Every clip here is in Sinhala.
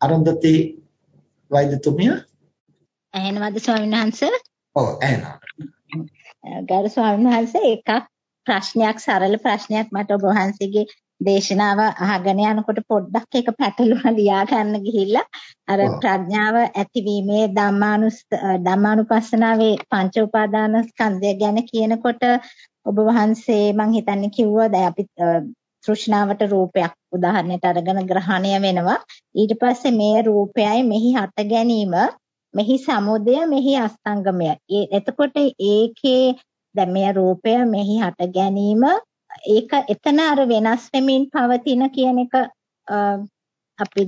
අරුන්දති වෛද්‍යතුමිය ඇහෙනවද ස්වාමීන් වහන්සේ? ඔව් ඇහෙනවා. ගරු ස්වාමීන් වහන්සේ එකක් ප්‍රශ්නයක් සරල ප්‍රශ්නයක් මට ඔබ වහන්සේගේ දේශනාව අහගෙන යනකොට පොඩ්ඩක් ඒක පැටලුණා ලියා ගන්න ගිහිල්ලා අර ප්‍රඥාව ඇතිවීමේ ධම්මානුස් ධම්මානුපස්සනාවේ පංච උපාදාන ස්කන්ධය ගැන කියනකොට ඔබ වහන්සේ මං හිතන්නේ කිව්වා දැන් අපි තෘෂ්ණාවට රූපයක් උදාහරණයට අරගෙන ග්‍රහණය වෙනවා. ඊට පස්සේ මේ රූපයයි මෙහි හට ගැනීම මෙහි සමුදය මෙහි අස්තංගමය. එතකොට ඒකේ දැන් මේ රූපය මෙහි හට ගැනීම ඒක එතන අර වෙනස් වෙමින් පවතින කියන එක අපි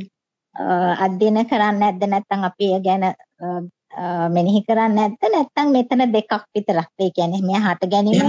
අධ්‍යයන කරන්නේ නැද්ද? නැත්නම් අපි ඒ ගැන මෙනෙහි කරන්නේ නැද්ද? නැත්නම් මෙතන දෙකක් විතරක්? ඒ කියන්නේ මෙහා හට ගැනීම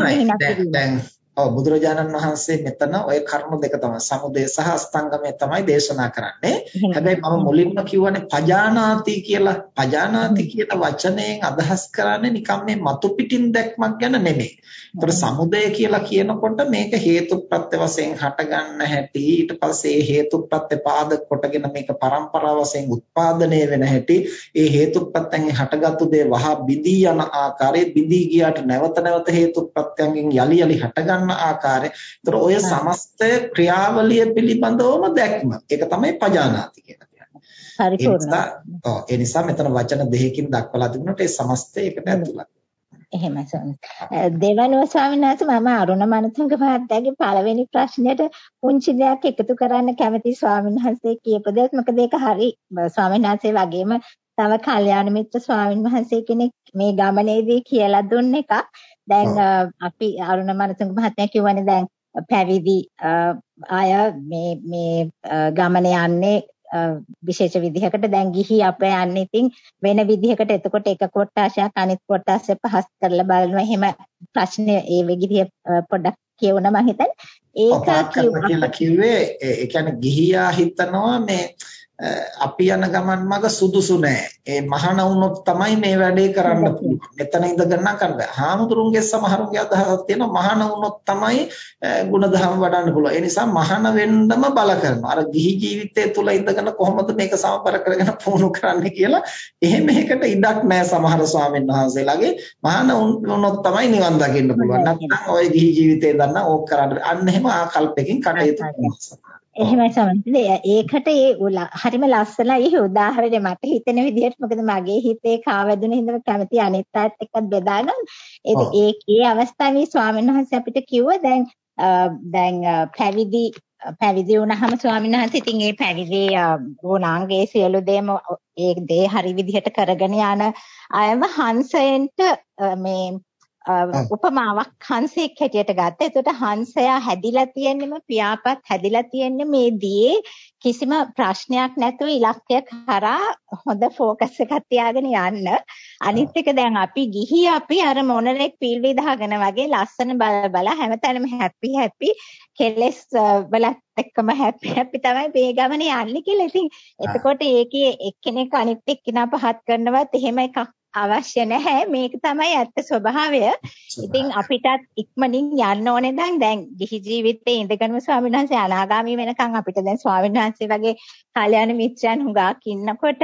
වෙනස් ඔව් බුදුරජාණන් වහන්සේ මෙතන ওই කර්ම දෙක තමයි සමුදය සහ අස්තංගමය තමයි දේශනා කරන්නේ. හැබැයි මම මුලින්ම කියවනේ පජානාති කියලා. පජානාති කියන වචනයෙන් අදහස් කරන්නේ නිකම් මේ මතු පිටින් දැක්මක් ගැන නෙමෙයි. ඒතර සමුදය කියලා කියනකොට මේක හේතුප්‍රත්‍ය වශයෙන් හටගන්න හැටි ඊට පස්සේ හේතුප්‍රත්‍ය පාදක කොටගෙන මේක පරම්පරාව වශයෙන් උත්පාදනය වෙන හැටි ඒ හේතුප්‍රත්‍යයෙන් හටගත්තු දේ වහා බිඳී යන ආකාරයේ බිඳී ගියාට නැවත නැවත හේතුප්‍රත්‍යයෙන් යලි යලි හටගන්න කරන ආකාරය. ඒතර ඔය සමස්ත ක්‍රියාවලිය පිළිබඳවම දැක්ම. ඒක තමයි පජානාති කියලා කියන්නේ. පරිපූර්ණ. ඔව් ඒ නිසා මෙතන වචන දෙකකින් දක්වලා තිබුණාට ඒ සමස්තය එකට ඇතුළත්. එහෙමයි ස්වාමී. දෙවනුව ස්වාමීන් වහන්සේ මම අරුණ මනතුංග මහත්තයාගේ පළවෙනි ප්‍රශ්නෙට පුංචි දෙයක් එකතු කරන්න කැමති ස්වාමීන් වහන්සේ කියපු දෙයක්. මොකද ඒක හරි ස්වාමීන් වහන්සේ වගේම තව කල්යාණ මිත්‍ර ස්වාමීන් වහන්සේ කෙනෙක් මේ ගමනේදී කියලා දුන්න එකක්. දැන් අපි අරුණ මනතුංග මහත්මයා කියවනේ දැන් පැවිදි අය මේ මේ ගමන යන්නේ විශේෂ විදිහකට දැන් ගිහි අප යන්නේ ඉතින් වෙන විදිහකට එතකොට එක කොටාශයක් අනිත් කොටාශ පහස් කරලා බලනවා. එහෙම ප්‍රශ්නේ ඒ විදිහ පොඩ්ඩක් කියවුණා මම හිතන්නේ. ඒක කියලා කිව්වේ ඒ කියන්නේ ගිහියා හිතනවා මේ අපි යන ගමන් මඟ සුදුසු නෑ. ඒ මහාන වුණොත් තමයි මේ වැඩේ කරන්න පුළුවන්. මෙතන ඉඳගෙන කරන්න. හාමුදුරුන්ගේ සමහරුගේ අදහසක් තියෙනවා මහාන වුණොත් තමයි ಗುಣධම් වඩන්න පුළුවන්. ඒ නිසා මහාන වෙන්නම බල කරනවා. අර ගිහි ජීවිතය තුල ඉඳගෙන කොහොමද මේක සමබර කරගෙන පුහුණු කරන්න කියලා එහෙම එකට ඉඩක් නෑ සමහර ස්වාමීන් වහන්සේලාගේ. මහාන වුණොත් තමයි නිවන් දකින්න පුළුවන්. නැත්නම් ওই ගිහි ජීවිතේ දන්නා ඕක කරන්න. අන්න එහෙම ආකල්පකින් කටයුතු කරනවා. එහෙමයි සමන්ති. ඒකට ඒ හරිම ලස්සනයි ඒ උදාහරණය මට හිතෙන විදිහට මොකද මගේ හිතේ කාවැදුන හින්දා කැමති අනිත් අයත් එක්කත් බෙදා ගන්න. ඒ ඒ අවස්ථාවේ ස්වාමීන් වහන්සේ අපිට කිව්වා දැන් දැන් පැවිදි පැවිදි වුණාම ස්වාමීන් වහන්සේ ඉතින් ඒ පැවිදි ගුණාංගයේ සියලු දේම ඒ දේ හරි විදිහට කරගෙන යන අයම හංසයෙන්ට මේ උපමාවක් හංසෙක් හැටියට ගත්තා. එතකොට හංසයා හැදිලා තියෙන්නෙම පියාපත් හැදිලා තියෙන්නේ මේ දියේ කිසිම ප්‍රශ්නයක් නැතුව ඉලක්කය කරා හොඳ ફોකස් එකක් තියාගෙන යන්න. අනිත් එක දැන් අපි ගිහි අපි අර මොනරෙක් පීල් විදාගෙන වගේ ලස්සන බල බල හැමතැනම හැපි හැපි කෙලස් වලත් එක්කම හැපි හැපි තමයි මේ ගමනේ යන්නේ කියලා. ඉතින් එතකොට ඒකේ එක්කෙනෙක් අනිත් එක්කෙනා පහත් කරනවත් එහෙම එකක් අවශ්‍ය නැහැ. මේක තමයි ඇත්ත ස්වභාවය. ඉතින් අපිටත් ඉක්මනින් යන්න ඕනේ. දැන් දැන් ගිහි ජීවිතේ ඉඳගෙනම ස්වාමීන් වහන්සේ අනාගාමී වෙනකන් අපිට දැන් ස්වාමීන් වහන්සේ වගේ කල්යාණ මිත්‍රයන් හුඟක් ඉන්නකොට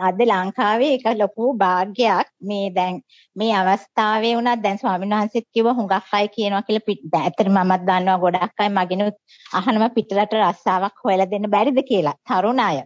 අද ලංකාවේ ඒක ලොකු භාග්යක් මේ දැන් මේ අවස්ථාවේ වුණත් දැන් ස්වාමීන් වහන්සේත් කිව්ව හුඟක් අය කියනවා කියලා ඇත්තට මමත් දන්නවා ගොඩක් අය මගෙනුත් අහනවා පිටරට රස්සාවක් හොයලා දෙන්න බැරිද කියලා. තරුණ අය.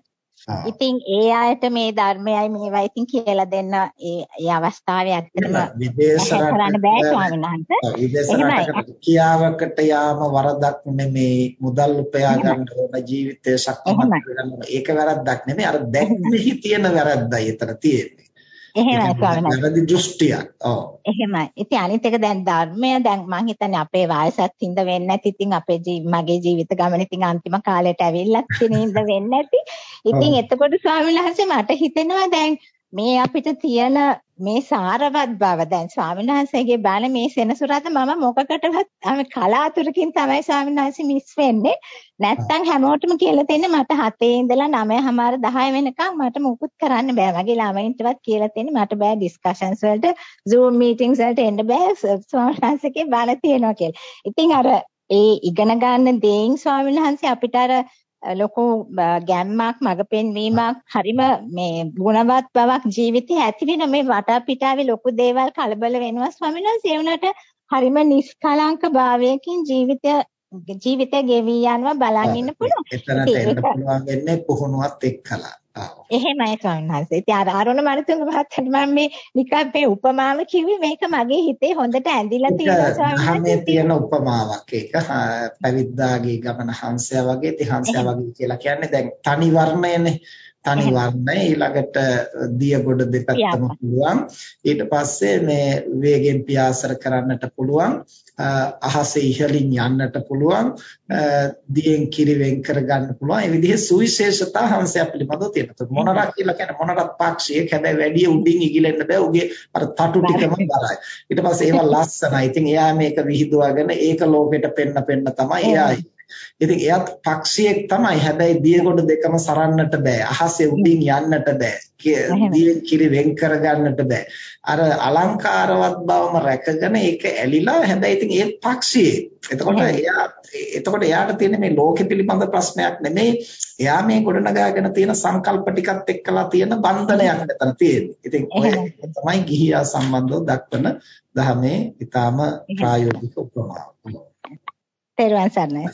ඉතින් ඒ අයට මේ ධර්මයයි මේවා ඉතින් කියලා දෙන්න ඒ ඒ අවස්ථාවේ ඇත්තටම විදේශ කරන්න බෑ ස්වාමීන් වහන්සේ. විදේශ රටකට කියාවකට යාම වරදක් නෙමේ මුදල් උපයා ගන්න ඕන ජීවිතය ශක්තිමත් කරගන්න ඒක වැරද්දක් නෙමේ අර දැක්මෙහි තියෙන වැරද්දයි එතන තියෙන්නේ. එහෙමයි ස්වාමීන් වහන්සේ. දෘෂ්ටියක්. ඔව්. එහෙමයි. ඉතින් අනිත් එක දැන් ධර්මය දැන් මම හිතන්නේ අපේ වයසත් හින්ද වෙන්නේ නැති. ඉතින් අපේ මගේ ජීවිත ගමන ඉතින් අන්තිම කාලයට ඇවිල්ලත් තියෙනින්ද වෙන්නේ නැති. ඉතින් එතකොට ස්වාමීන් වහන්සේ මට හිතෙනවා දැන් මේ අපිට තියෙන මේ සාරවත් බව දැන් ස්වාමීන් වහන්සේගේ බාන මේ සෙනසුරාද මම මොකකටවත් කලාතුරකින් තමයි ස්වාමීන් වහන්සේ මිස් වෙන්නේ. නැත්තම් හැමෝටම කියලා තියෙන්නේ මට 7 ඉඳලා 9:00මාර 10 වෙනකම් මට මුකුත් කරන්න බෑ. මගේ ළමයින්ටවත් කියලා තියෙන්නේ මට බෑ ඩිස්කෂන්ස් වලට Zoom meetings වලට එන්න බෑ ස්වාමීන් වහන්සේගේ බාන තියෙනවා කියලා. ඉතින් අර ඒ ඉගෙන ගන්න දේයින් ස්වාමීන් වහන්සේ අපිට අර ලොකු ගැම්මක් මඟ පෙන්වීමක් හරිම මේ ගුණවත් බවක් ජීවිතේ ඇති වෙන මේ වටපිටාවේ ලොකු දේවල් කලබල වෙනවා ස්වාමීන් වහන්සේ වුණාට හරිම නිෂ්කලංක භාවයකින් ජීවිතය ජීවිතය ගෙවි යනවා බලන් ඉන්න පුළුවන්. එතනට එන්න පුළුවන් වෙන්නේ පුහුණුවත් එක්කලා. එහෙමයි ස්වාමීන් වහන්සේ. ඉතින් අර අරුණ මනතුංග මහත්තයාට මම මේ නිකන් මේ උපමාව කිව්වේ මේක මගේ හිතේ හොඳට ඇඳිලා තියෙනවා ස්වාමීන් වහන්සේ. තියෙන උපමාවක් ඒක පැවිද්දාගේ ගමන හංසයා වගේ තිහංසයා වගේ කියලා කියන්නේ දැන් තනි වර්ණයනේ. තනි වර්ණය ඊළඟට දියගොඩ දෙපැත්තම පුළුවන්. ඊට පස්සේ මේ වේගෙන් පියාසර කරන්නට පුළුවන්. අහසේ ඉහළින් යන්නට පුළුවන්. දියෙන් කිරි වෙන් කර ගන්න පුළුවන්. ඒ විදිහේ සුවිශේෂතා හංසය පිළිබඳව තියෙනවා. මොනරක් කියලා කියන්නේ මොනරක් පාක්ෂියෙක් හැබැයි වැඩි උඩින් ඉගිලෙන්න බෑ. උගේ අර තටු ටිකම බරයි ඊට පස්සේ ඒවා ලස්සනයි. ඉතින් එයා මේක විහිදුවගෙන ඒක ලෝකෙට පෙන්න පෙන්න තමයි එයා ඉතින් එයාත් පක්ෂියෙක් තමයි. හැබැයි දියගොඩ දෙකම සරන්නට බෑ. අහසේ උඩින් යන්නට බෑ. දියෙන් කිරි වෙන් කරගන්නට බෑ. අර අලංකාරවත් බවම රැකගෙන ඒක ඇලිලා හැබැයි ඉතින් ඒ පක්ෂියෙක්. එතකොට එයා එතකොට එයාට තියෙන මේ ලෝකෙ පිළිබඳ ප්‍රශ්නයක් නෙමෙයි. එයා මේ ගොඩනගාගෙන තියෙන සංකල්ප ටිකත් එක්කලා තියෙන බන්ධනයක් මෙතන තියෙන්නේ. ඉතින් ඔය තමයි ගිහියා සම්බන්ධව දක්වන දහමේ ඊටාම ප්‍රායෝගික උපමාව. ペルアンさんね、